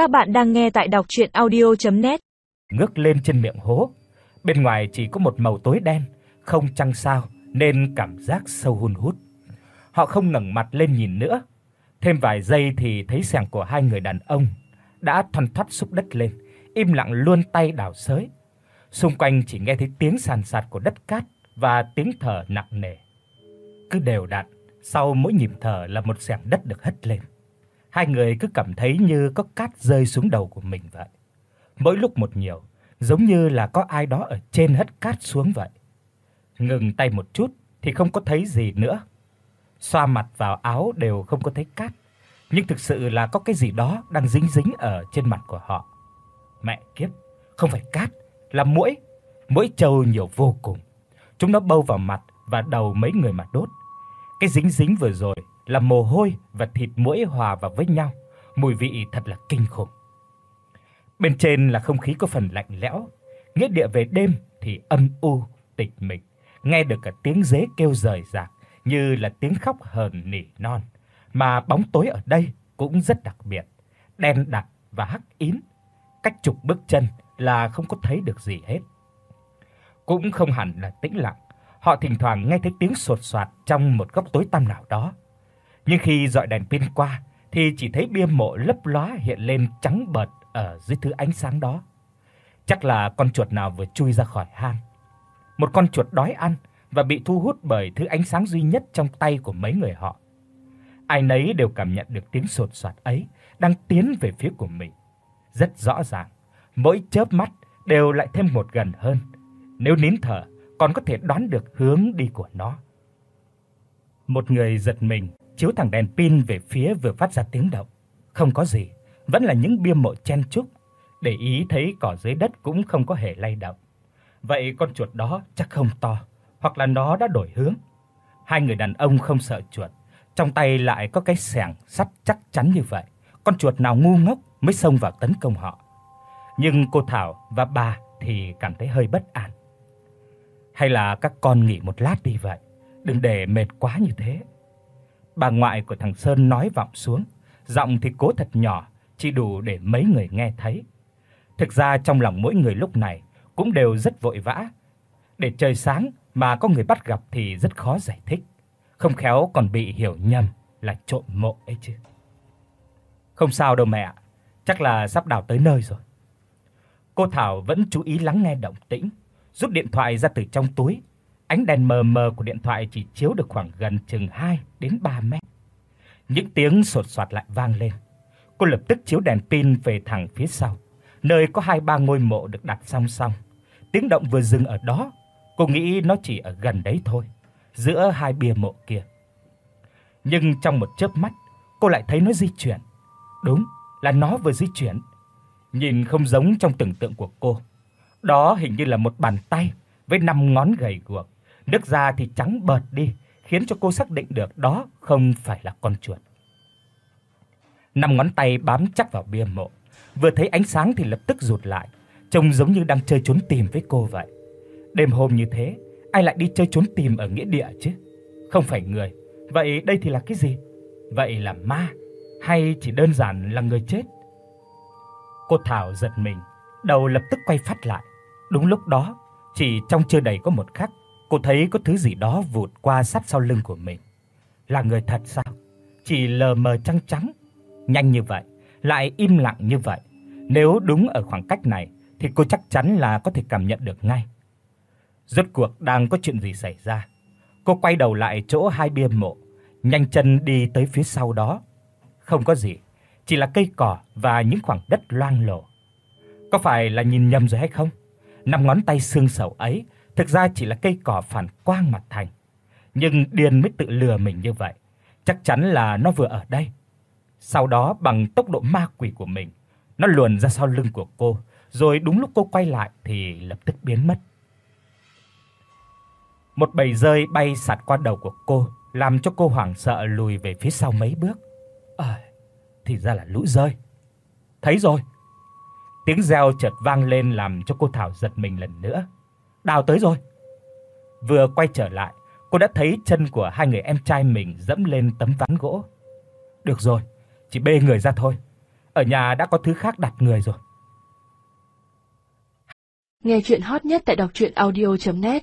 Các bạn đang nghe tại đọc audio net Ngước lên trên miệng hố, bên ngoài chỉ có một màu tối đen, không trăng sao nên cảm giác sâu hun hút. Họ không ngẩng mặt lên nhìn nữa. Thêm vài giây thì thấy sàng của hai người đàn ông đã thoăn thoắt xúc đất lên, im lặng luôn tay đào xới. Xung quanh chỉ nghe thấy tiếng sàn sạt của đất cát và tiếng thở nặng nề. Cứ đều đặn, sau mỗi nhịp thở là một xẻng đất được hất lên. Hai người cứ cảm thấy như có cát rơi xuống đầu của mình vậy. Mỗi lúc một nhiều, giống như là có ai đó ở trên hất cát xuống vậy. Ngừng tay một chút thì không có thấy gì nữa. Xoa mặt vào áo đều không có thấy cát, nhưng thực sự là có cái gì đó đang dính dính ở trên mặt của họ. Mẹ kiếp, không phải cát, là muỗi. Muỗi trâu nhiều vô cùng. Chúng nó bâu vào mặt và đầu mấy người mà đốt. Cái dính dính vừa rồi là mồ hôi và thịt muỗi hòa vào với nhau, mùi vị thật là kinh khủng. Bên trên là không khí có phần lạnh lẽo, nghĩa địa về đêm thì âm u, tịch mịch, nghe được cả tiếng dế kêu rời rạc như là tiếng khóc hờn nỉ non, mà bóng tối ở đây cũng rất đặc biệt, đen đặc và hắc ín, cách chục bước chân là không có thấy được gì hết. Cũng không hẳn là tĩnh lặng, họ thỉnh thoảng nghe thấy tiếng sột soạt trong một góc tối tăm nào đó. Nhưng khi dọi đèn pin qua thì chỉ thấy bia mộ lấp ló hiện lên trắng bợt ở dưới thứ ánh sáng đó. Chắc là con chuột nào vừa chui ra khỏi hang. Một con chuột đói ăn và bị thu hút bởi thứ ánh sáng duy nhất trong tay của mấy người họ. Ai nấy đều cảm nhận được tiếng sột soạt ấy đang tiến về phía của mình. Rất rõ ràng, mỗi chớp mắt đều lại thêm một gần hơn. Nếu nín thở, còn có thể đoán được hướng đi của nó. Một người giật mình, chiếu thẳng đèn pin về phía vừa phát ra tiếng động. Không có gì, vẫn là những bia mộ chen chúc, để ý thấy cỏ dưới đất cũng không có hề lay động. Vậy con chuột đó chắc không to, hoặc là nó đã đổi hướng. Hai người đàn ông không sợ chuột, trong tay lại có cái xẻng sắt chắc chắn như vậy, con chuột nào ngu ngốc mới xông vào tấn công họ. Nhưng cô Thảo và bà thì cảm thấy hơi bất an. Hay là các con nghỉ một lát đi vậy, đừng để mệt quá như thế. Bà ngoại của thằng Sơn nói vọng xuống, giọng thì cố thật nhỏ, chỉ đủ để mấy người nghe thấy. Thực ra trong lòng mỗi người lúc này cũng đều rất vội vã. Để trời sáng mà có người bắt gặp thì rất khó giải thích, không khéo còn bị hiểu nhầm là trộm mộ ấy chứ. Không sao đâu mẹ, chắc là sắp đào tới nơi rồi. Cô Thảo vẫn chú ý lắng nghe động tĩnh, rút điện thoại ra từ trong túi. Ánh đèn mờ mờ của điện thoại chỉ chiếu được khoảng gần chừng 2 đến 3 mét. Những tiếng sột soạt lại vang lên. Cô lập tức chiếu đèn pin về thẳng phía sau, nơi có hai ba ngôi mộ được đặt song song. Tiếng động vừa dừng ở đó, cô nghĩ nó chỉ ở gần đấy thôi, giữa hai bia mộ kia. Nhưng trong một chớp mắt, cô lại thấy nó di chuyển. Đúng, là nó vừa di chuyển. Nhìn không giống trong tưởng tượng của cô. Đó hình như là một bàn tay với năm ngón gầy guộc, nước da thì trắng bợt đi, khiến cho cô xác định được đó không phải là con chuột. Năm ngón tay bám chắc vào bia mộ, vừa thấy ánh sáng thì lập tức rụt lại, trông giống như đang chơi trốn tìm với cô vậy. Đêm hôm như thế, ai lại đi chơi trốn tìm ở nghĩa địa chứ? Không phải người. Vậy đây thì là cái gì? Vậy là ma hay chỉ đơn giản là người chết? Cô Thảo giật mình, đầu lập tức quay phát lại. Đúng lúc đó, chỉ trong chưa đầy có một khắc, cô thấy có thứ gì đó vụt qua sát sau lưng của mình. Là người thật sao? Chỉ lờ mờ trắng trắng, nhanh như vậy, lại im lặng như vậy. Nếu đúng ở khoảng cách này thì cô chắc chắn là có thể cảm nhận được ngay. Rốt cuộc đang có chuyện gì xảy ra? Cô quay đầu lại chỗ hai bia mộ, nhanh chân đi tới phía sau đó. Không có gì, chỉ là cây cỏ và những khoảng đất loang lổ. Có phải là nhìn nhầm rồi hay không? Năm ngón tay xương sầu ấy thực ra chỉ là cây cỏ phản quang mặt thành. Nhưng điền mới tự lừa mình như vậy. Chắc chắn là nó vừa ở đây. Sau đó bằng tốc độ ma quỷ của mình, nó luồn ra sau lưng của cô, rồi đúng lúc cô quay lại thì lập tức biến mất. Một bầy rơi bay sạt qua đầu của cô, làm cho cô hoảng sợ lùi về phía sau mấy bước. À, thì ra là lũ rơi. Thấy rồi. Tiếng reo chợt vang lên làm cho cô Thảo giật mình lần nữa. Đào tới rồi. Vừa quay trở lại, cô đã thấy chân của hai người em trai mình dẫm lên tấm ván gỗ. Được rồi, chỉ bê người ra thôi. ở nhà đã có thứ khác đặt người rồi. Nghe truyện hot nhất tại doctruyenaudio.net